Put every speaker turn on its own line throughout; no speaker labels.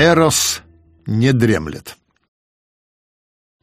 Эрос не дремлет.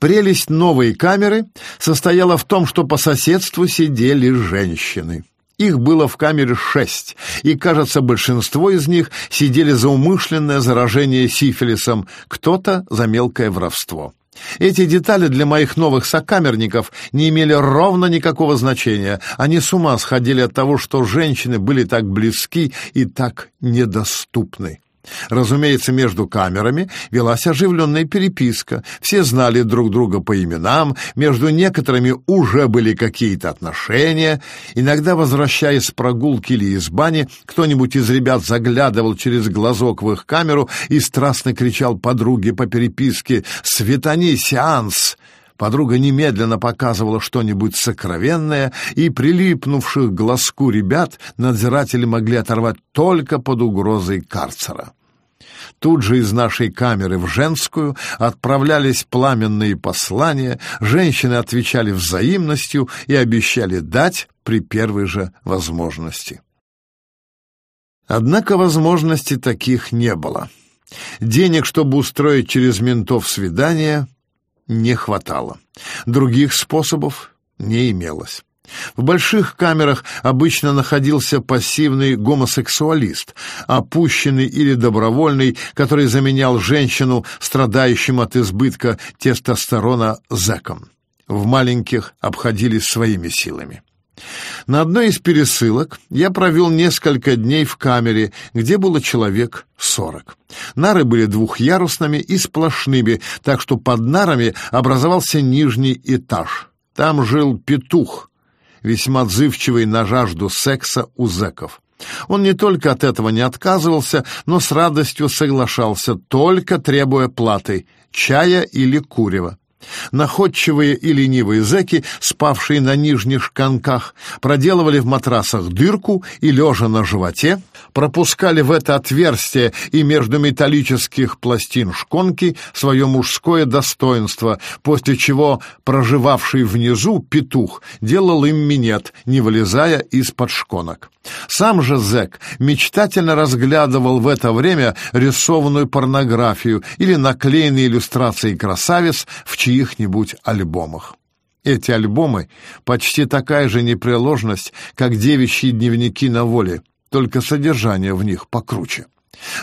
Прелесть новой камеры состояла в том, что по соседству сидели женщины. Их было в камере шесть, и, кажется, большинство из них сидели за умышленное заражение сифилисом, кто-то за мелкое воровство. Эти детали для моих новых сокамерников не имели ровно никакого значения. Они с ума сходили от того, что женщины были так близки и так недоступны. Разумеется, между камерами велась оживленная переписка. Все знали друг друга по именам, между некоторыми уже были какие-то отношения. Иногда, возвращаясь с прогулки или из бани, кто-нибудь из ребят заглядывал через глазок в их камеру и страстно кричал подруге по переписке «Светани, сеанс!» Подруга немедленно показывала что-нибудь сокровенное, и прилипнувших глазку ребят надзиратели могли оторвать только под угрозой карцера. Тут же из нашей камеры в женскую отправлялись пламенные послания, женщины отвечали взаимностью и обещали дать при первой же возможности. Однако возможностей таких не было. Денег, чтобы устроить через ментов свидание, не хватало. Других способов не имелось. В больших камерах обычно находился пассивный гомосексуалист, опущенный или добровольный, который заменял женщину, страдающим от избытка тестостерона, зэком. В маленьких обходились своими силами. На одной из пересылок я провел несколько дней в камере, где было человек сорок. Нары были двухъярусными и сплошными, так что под нарами образовался нижний этаж. Там жил петух, весьма отзывчивый на жажду секса у зэков. Он не только от этого не отказывался, но с радостью соглашался, только требуя платы — чая или курева. Находчивые и ленивые зэки, спавшие на нижних шканках, проделывали в матрасах дырку и, лежа на животе, пропускали в это отверстие и между металлических пластин шконки свое мужское достоинство, после чего проживавший внизу петух делал им минет, не вылезая из-под шконок. Сам же зэк мечтательно разглядывал в это время рисованную порнографию или наклеенные иллюстрации красавиц в чьих-нибудь альбомах. Эти альбомы — почти такая же непреложность, как девичьи дневники на воле, только содержание в них покруче.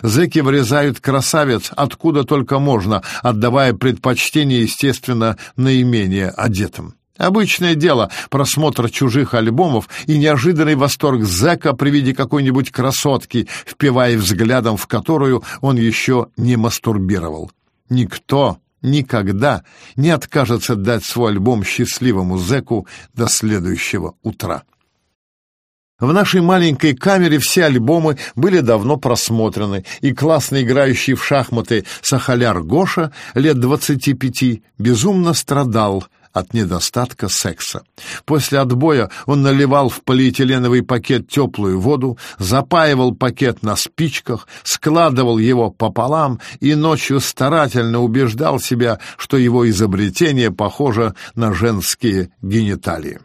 Зэки вырезают красавец откуда только можно, отдавая предпочтение, естественно, наименее одетым. Обычное дело — просмотр чужих альбомов и неожиданный восторг зэка при виде какой-нибудь красотки, впивая взглядом в которую он еще не мастурбировал. Никто никогда не откажется дать свой альбом счастливому зэку до следующего утра. В нашей маленькой камере все альбомы были давно просмотрены, и классно играющий в шахматы Сахаляр Гоша, лет двадцати пяти, безумно страдал — от недостатка секса. После отбоя он наливал в полиэтиленовый пакет теплую воду, запаивал пакет на спичках, складывал его пополам и ночью старательно убеждал себя, что его изобретение похоже на женские гениталии.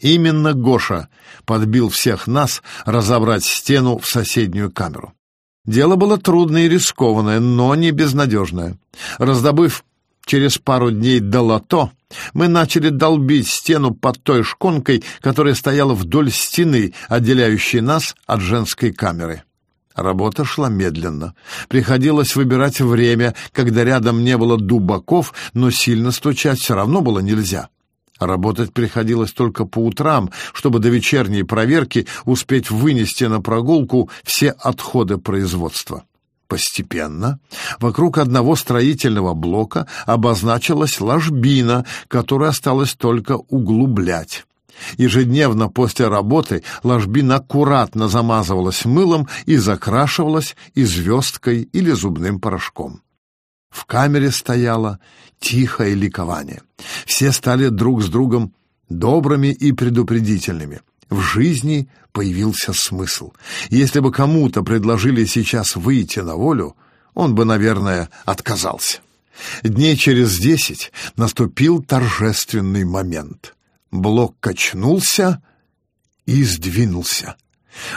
Именно Гоша подбил всех нас разобрать стену в соседнюю камеру. Дело было трудное и рискованное, но не безнадежное. Раздобыв Через пару дней до лото мы начали долбить стену под той шконкой, которая стояла вдоль стены, отделяющей нас от женской камеры. Работа шла медленно. Приходилось выбирать время, когда рядом не было дубаков, но сильно стучать все равно было нельзя. Работать приходилось только по утрам, чтобы до вечерней проверки успеть вынести на прогулку все отходы производства. Постепенно вокруг одного строительного блока обозначилась ложбина, которую осталось только углублять. Ежедневно после работы ложбина аккуратно замазывалась мылом и закрашивалась и или зубным порошком. В камере стояло тихое ликование. Все стали друг с другом добрыми и предупредительными. В жизни появился смысл. Если бы кому-то предложили сейчас выйти на волю, он бы, наверное, отказался. Дней через десять наступил торжественный момент. Блок качнулся и сдвинулся.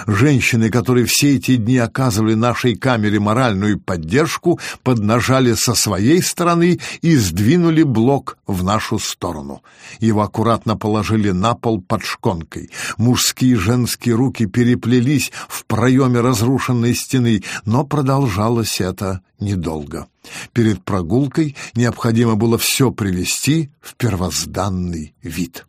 Женщины, которые все эти дни оказывали нашей камере моральную поддержку, поднажали со своей стороны и сдвинули блок в нашу сторону. Его аккуратно положили на пол под шконкой. Мужские и женские руки переплелись в проеме разрушенной стены, но продолжалось это недолго. Перед прогулкой необходимо было все привести в первозданный вид.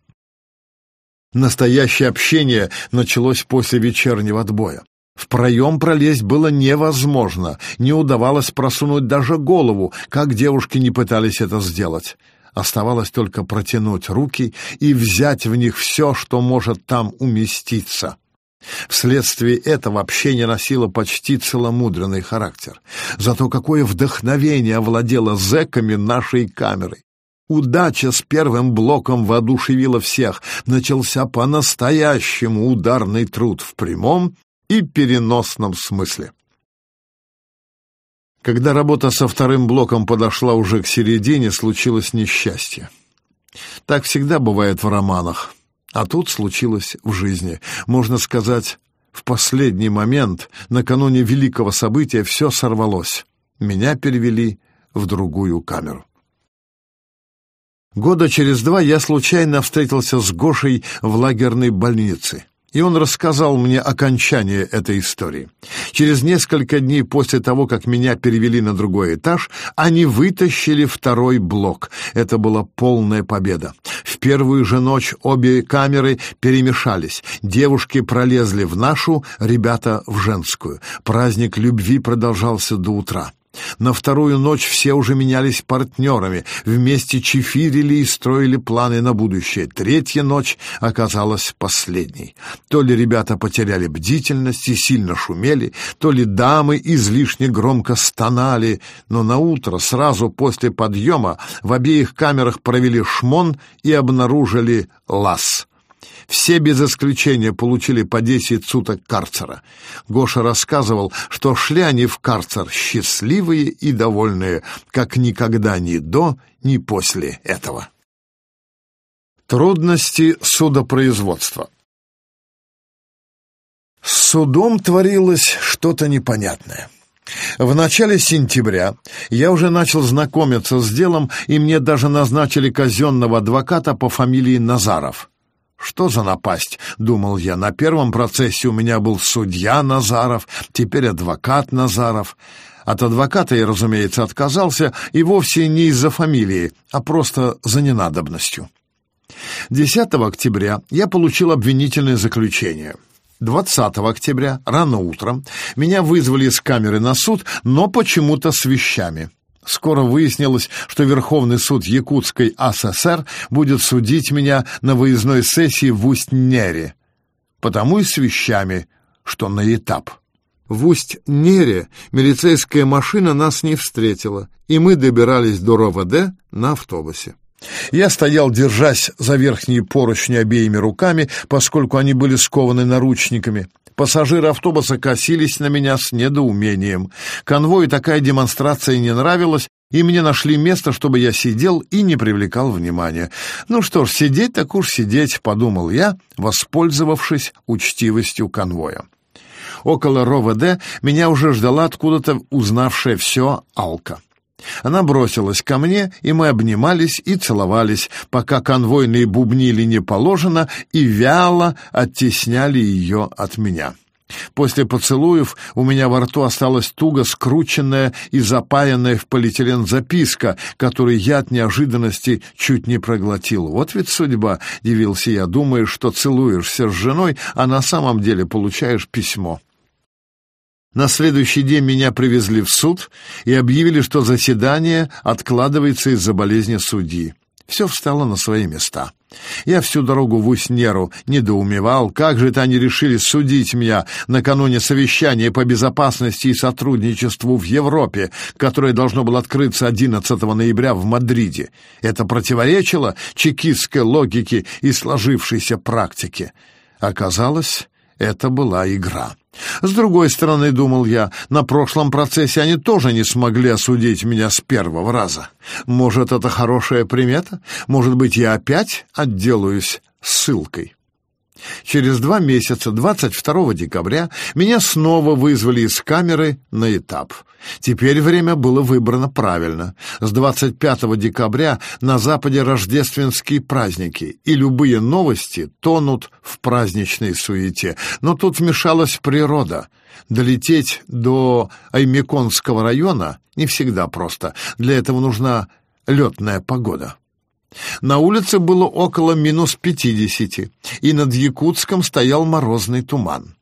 Настоящее общение началось после вечернего отбоя. В проем пролезть было невозможно, не удавалось просунуть даже голову, как девушки не пытались это сделать. Оставалось только протянуть руки и взять в них все, что может там уместиться. Вследствие этого общение носило почти целомудренный характер. Зато какое вдохновение овладело зэками нашей камерой. Удача с первым блоком воодушевила всех. Начался по-настоящему ударный труд в прямом и переносном смысле. Когда работа со вторым блоком подошла уже к середине, случилось несчастье. Так всегда бывает в романах, а тут случилось в жизни. Можно сказать, в последний момент, накануне великого события, все сорвалось. Меня перевели в другую камеру. Года через два я случайно встретился с Гошей в лагерной больнице, и он рассказал мне окончание этой истории. Через несколько дней после того, как меня перевели на другой этаж, они вытащили второй блок. Это была полная победа. В первую же ночь обе камеры перемешались. Девушки пролезли в нашу, ребята в женскую. Праздник любви продолжался до утра. На вторую ночь все уже менялись партнерами, вместе чефирили и строили планы на будущее. Третья ночь оказалась последней. То ли ребята потеряли бдительность и сильно шумели, то ли дамы излишне громко стонали, но на утро, сразу после подъема, в обеих камерах провели шмон и обнаружили лаз. Все без исключения получили по десять суток карцера. Гоша рассказывал, что шли они в карцер счастливые и довольные, как никогда ни до, ни после этого. Трудности судопроизводства С судом творилось что-то непонятное. В начале сентября я уже начал знакомиться с делом, и мне даже назначили казенного адвоката по фамилии Назаров. Что за напасть, думал я. На первом процессе у меня был судья Назаров, теперь адвокат Назаров. От адвоката я, разумеется, отказался, и вовсе не из-за фамилии, а просто за ненадобностью. 10 октября я получил обвинительное заключение. 20 октября, рано утром, меня вызвали из камеры на суд, но почему-то с вещами. Скоро выяснилось, что Верховный суд Якутской АССР будет судить меня на выездной сессии в Усть-Нере, потому и с вещами, что на этап. В Усть-Нере милицейская машина нас не встретила, и мы добирались до РОВД на автобусе. Я стоял, держась за верхние поручни обеими руками, поскольку они были скованы наручниками. Пассажиры автобуса косились на меня с недоумением. Конвою такая демонстрация не нравилась, и мне нашли место, чтобы я сидел и не привлекал внимания. Ну что ж, сидеть так уж сидеть, подумал я, воспользовавшись учтивостью конвоя. Около РОВД меня уже ждала откуда-то узнавшая все Алка. Она бросилась ко мне, и мы обнимались и целовались, пока конвойные бубнили не положено и вяло оттесняли ее от меня. После поцелуев у меня во рту осталась туго скрученная и запаянная в полиэтилен записка, которую я от неожиданности чуть не проглотил. Вот ведь судьба, — дивился я, — думаешь, что целуешься с женой, а на самом деле получаешь письмо. На следующий день меня привезли в суд и объявили, что заседание откладывается из-за болезни судьи. Все встало на свои места. Я всю дорогу в Уснеру недоумевал, как же это они решили судить меня накануне совещания по безопасности и сотрудничеству в Европе, которое должно было открыться 11 ноября в Мадриде. Это противоречило чекистской логике и сложившейся практике. Оказалось, это была игра. С другой стороны, думал я, на прошлом процессе они тоже не смогли осудить меня с первого раза. Может, это хорошая примета? Может быть, я опять отделаюсь ссылкой? Через два месяца, 22 декабря, меня снова вызвали из камеры на этап. Теперь время было выбрано правильно. С 25 декабря на Западе рождественские праздники, и любые новости тонут в праздничной суете. Но тут вмешалась природа. Долететь до Аймеконского района не всегда просто. Для этого нужна летная погода. На улице было около минус пятидесяти, и над Якутском стоял морозный туман.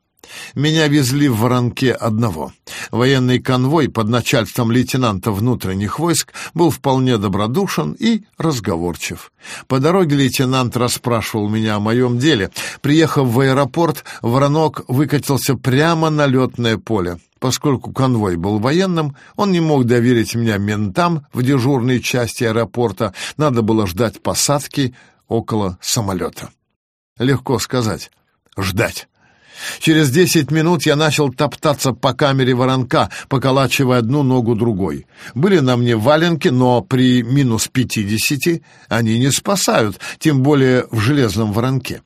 Меня везли в воронке одного. Военный конвой под начальством лейтенанта внутренних войск был вполне добродушен и разговорчив. По дороге лейтенант расспрашивал меня о моем деле. Приехав в аэропорт, воронок выкатился прямо на летное поле. Поскольку конвой был военным, он не мог доверить меня ментам в дежурной части аэропорта. Надо было ждать посадки около самолета. Легко сказать. Ждать. Через десять минут я начал топтаться по камере воронка, поколачивая одну ногу другой. Были на мне валенки, но при минус пятидесяти они не спасают, тем более в железном воронке.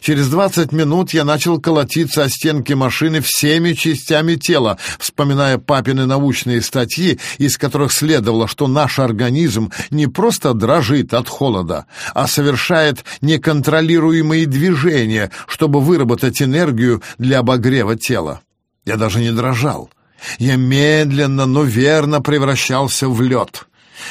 Через двадцать минут я начал колотиться о стенки машины всеми частями тела, вспоминая папины научные статьи, из которых следовало, что наш организм не просто дрожит от холода, а совершает неконтролируемые движения, чтобы выработать энергию для обогрева тела. Я даже не дрожал. Я медленно, но верно превращался в лед.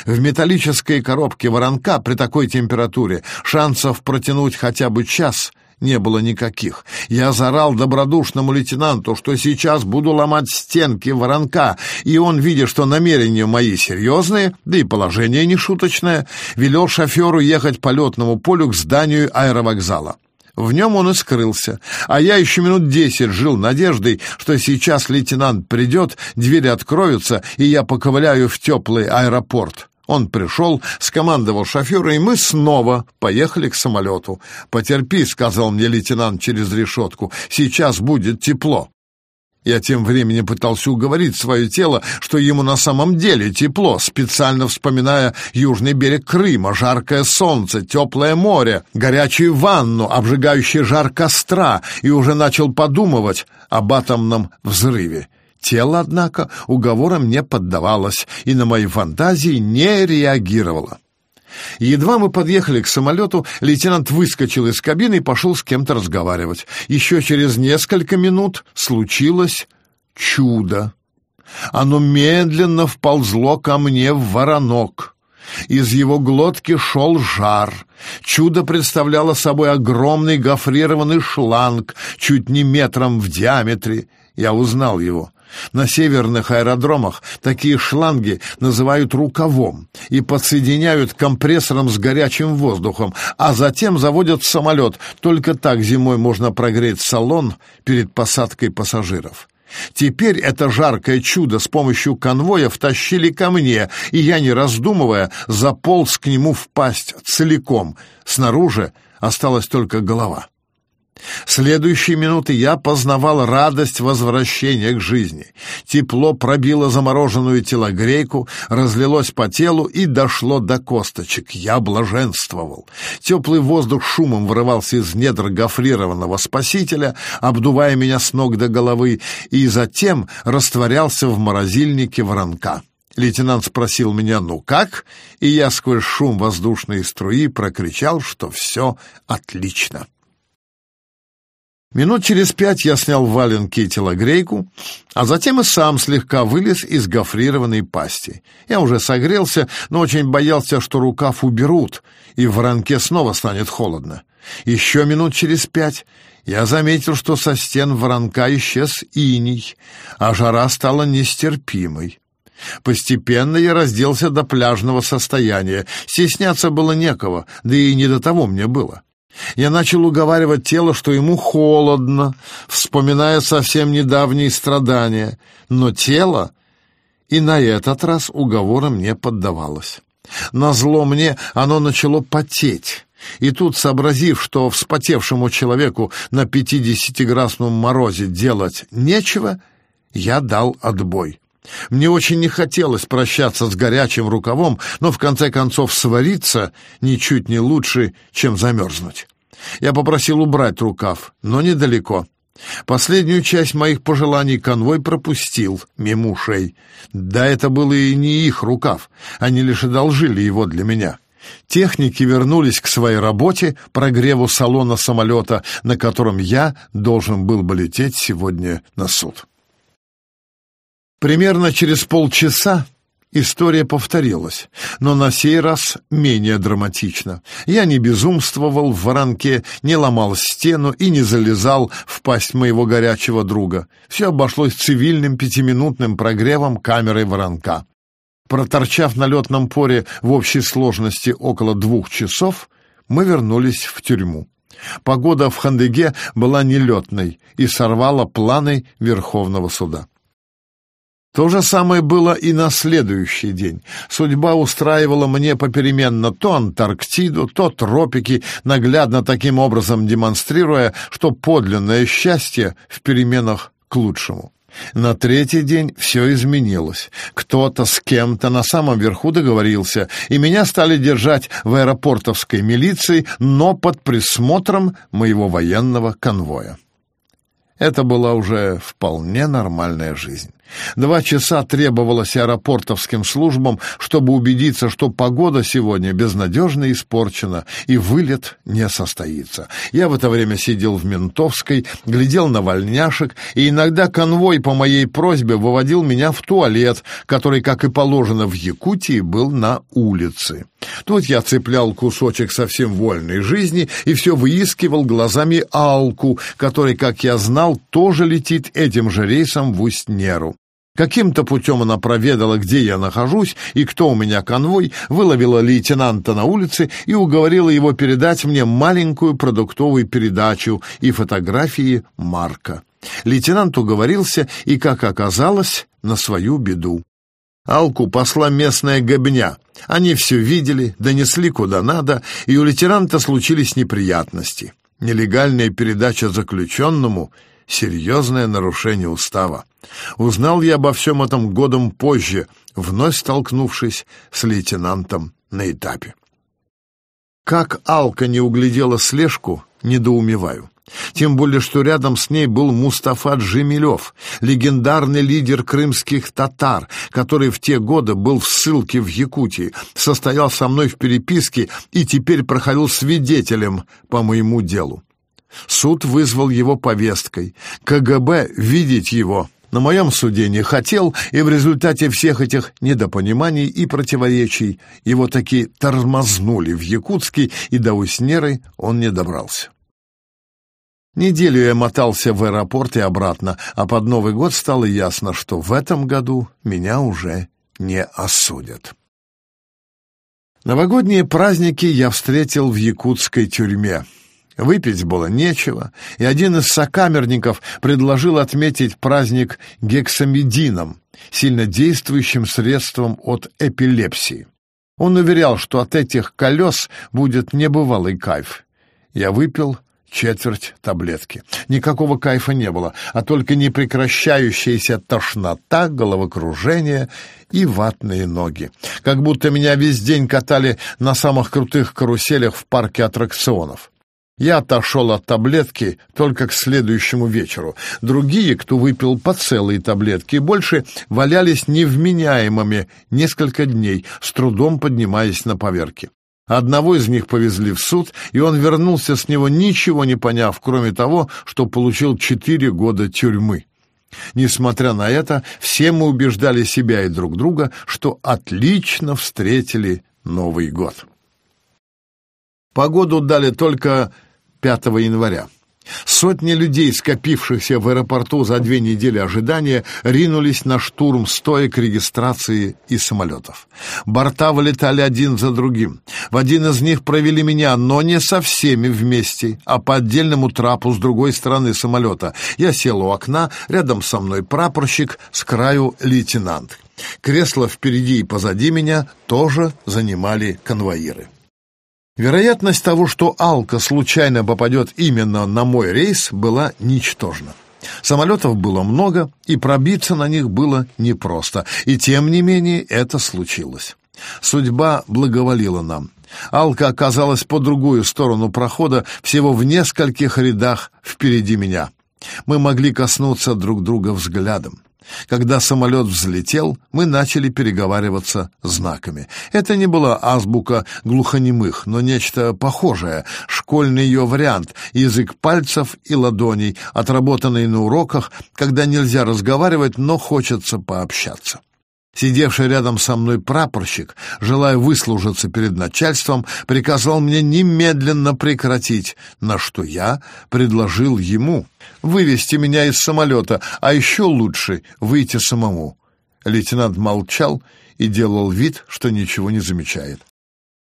В металлической коробке воронка при такой температуре шансов протянуть хотя бы час не было никаких. Я заорал добродушному лейтенанту, что сейчас буду ломать стенки воронка, и он, видя, что намерения мои серьезные, да и положение нешуточное, велел шоферу ехать по летному полю к зданию аэровокзала. В нем он и скрылся, а я еще минут десять жил надеждой, что сейчас лейтенант придет, двери откроются, и я поковыляю в теплый аэропорт. Он пришел, скомандовал шофера, и мы снова поехали к самолету. «Потерпи», — сказал мне лейтенант через решетку, — «сейчас будет тепло». Я тем временем пытался уговорить свое тело, что ему на самом деле тепло, специально вспоминая южный берег Крыма, жаркое солнце, теплое море, горячую ванну, обжигающий жар костра, и уже начал подумывать об атомном взрыве. Тело, однако, уговором не поддавалось и на мои фантазии не реагировало. Едва мы подъехали к самолету, лейтенант выскочил из кабины и пошел с кем-то разговаривать. Еще через несколько минут случилось чудо. Оно медленно вползло ко мне в воронок. Из его глотки шел жар. Чудо представляло собой огромный гофрированный шланг, чуть не метром в диаметре. Я узнал его. На северных аэродромах такие шланги называют рукавом и подсоединяют компрессором с горячим воздухом, а затем заводят самолет. Только так зимой можно прогреть салон перед посадкой пассажиров. Теперь это жаркое чудо с помощью конвоя втащили ко мне, и я, не раздумывая, заполз к нему в пасть целиком. Снаружи осталась только голова. Следующие минуты я познавал радость возвращения к жизни. Тепло пробило замороженную телогрейку, разлилось по телу и дошло до косточек. Я блаженствовал. Теплый воздух шумом вырывался из недр гофрированного спасителя, обдувая меня с ног до головы, и затем растворялся в морозильнике воронка. Лейтенант спросил меня «ну как?», и я сквозь шум воздушной струи прокричал, что все отлично. Минут через пять я снял валенки и телогрейку, а затем и сам слегка вылез из гофрированной пасти. Я уже согрелся, но очень боялся, что рукав уберут, и в воронке снова станет холодно. Еще минут через пять я заметил, что со стен воронка исчез иней, а жара стала нестерпимой. Постепенно я разделся до пляжного состояния. Стесняться было некого, да и не до того мне было. Я начал уговаривать тело, что ему холодно, вспоминая совсем недавние страдания, но тело и на этот раз уговором не поддавалось. Назло мне оно начало потеть, и тут, сообразив, что вспотевшему человеку на пятидесятиградусном морозе делать нечего, я дал отбой. Мне очень не хотелось прощаться с горячим рукавом, но в конце концов свариться ничуть не лучше, чем замерзнуть. Я попросил убрать рукав, но недалеко. Последнюю часть моих пожеланий конвой пропустил мимо ушей. Да это было и не их рукав, они лишь одолжили его для меня. Техники вернулись к своей работе, прогреву салона самолета, на котором я должен был бы лететь сегодня на суд. Примерно через полчаса История повторилась, но на сей раз менее драматично. Я не безумствовал в воронке, не ломал стену и не залезал в пасть моего горячего друга. Все обошлось цивильным пятиминутным прогревом камеры воронка. Проторчав на летном поре в общей сложности около двух часов, мы вернулись в тюрьму. Погода в Хандыге была нелетной и сорвала планы Верховного суда. То же самое было и на следующий день. Судьба устраивала мне попеременно то Антарктиду, то тропики, наглядно таким образом демонстрируя, что подлинное счастье в переменах к лучшему. На третий день все изменилось. Кто-то с кем-то на самом верху договорился, и меня стали держать в аэропортовской милиции, но под присмотром моего военного конвоя. Это была уже вполне нормальная жизнь. Два часа требовалось аэропортовским службам, чтобы убедиться, что погода сегодня безнадежно испорчена и вылет не состоится. Я в это время сидел в Ментовской, глядел на вольняшек, и иногда конвой по моей просьбе выводил меня в туалет, который, как и положено в Якутии, был на улице. Тут я цеплял кусочек совсем вольной жизни и все выискивал глазами Алку, который, как я знал, тоже летит этим же рейсом в Усть-Неру. Каким-то путем она проведала, где я нахожусь и кто у меня конвой, выловила лейтенанта на улице и уговорила его передать мне маленькую продуктовую передачу и фотографии Марка. Лейтенант уговорился и, как оказалось, на свою беду. Алку посла местная гобня. Они все видели, донесли куда надо, и у лейтенанта случились неприятности. Нелегальная передача заключенному — серьезное нарушение устава. Узнал я обо всем этом годом позже, вновь столкнувшись с лейтенантом на этапе. Как Алка не углядела слежку, недоумеваю. Тем более, что рядом с ней был Мустафа Джемилев, легендарный лидер крымских татар, который в те годы был в ссылке в Якутии, состоял со мной в переписке и теперь проходил свидетелем по моему делу. Суд вызвал его повесткой. КГБ видеть его на моем суде не хотел, и в результате всех этих недопониманий и противоречий его таки тормознули в Якутске, и до Уснеры он не добрался. Неделю я мотался в аэропорт и обратно, а под Новый год стало ясно, что в этом году меня уже не осудят. Новогодние праздники я встретил в якутской тюрьме. Выпить было нечего, и один из сокамерников предложил отметить праздник гексамедином, сильно действующим средством от эпилепсии. Он уверял, что от этих колес будет небывалый кайф. Я выпил четверть таблетки. Никакого кайфа не было, а только непрекращающаяся тошнота, головокружение и ватные ноги. Как будто меня весь день катали на самых крутых каруселях в парке аттракционов. Я отошел от таблетки только к следующему вечеру. Другие, кто выпил по целой таблетке, больше валялись невменяемыми несколько дней, с трудом поднимаясь на поверки. Одного из них повезли в суд, и он вернулся с него, ничего не поняв, кроме того, что получил четыре года тюрьмы. Несмотря на это, все мы убеждали себя и друг друга, что отлично встретили Новый год. Погоду дали только 5 января. Сотни людей, скопившихся в аэропорту за две недели ожидания, ринулись на штурм стоек регистрации и самолетов. Борта вылетали один за другим. В один из них провели меня, но не со всеми вместе, а по отдельному трапу с другой стороны самолета. Я сел у окна, рядом со мной прапорщик, с краю лейтенант. Кресло впереди и позади меня тоже занимали конвоиры. Вероятность того, что Алка случайно попадет именно на мой рейс, была ничтожна. Самолетов было много, и пробиться на них было непросто, и тем не менее это случилось. Судьба благоволила нам. Алка оказалась по другую сторону прохода, всего в нескольких рядах впереди меня. Мы могли коснуться друг друга взглядом. Когда самолет взлетел, мы начали переговариваться знаками. Это не была азбука глухонемых, но нечто похожее, школьный ее вариант, язык пальцев и ладоней, отработанный на уроках, когда нельзя разговаривать, но хочется пообщаться. Сидевший рядом со мной прапорщик, желая выслужиться перед начальством, приказал мне немедленно прекратить, на что я предложил ему вывести меня из самолета, а еще лучше выйти самому. Лейтенант молчал и делал вид, что ничего не замечает.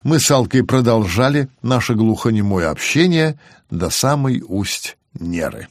Мы с Алкой продолжали наше глухонемое общение до самой усть Неры.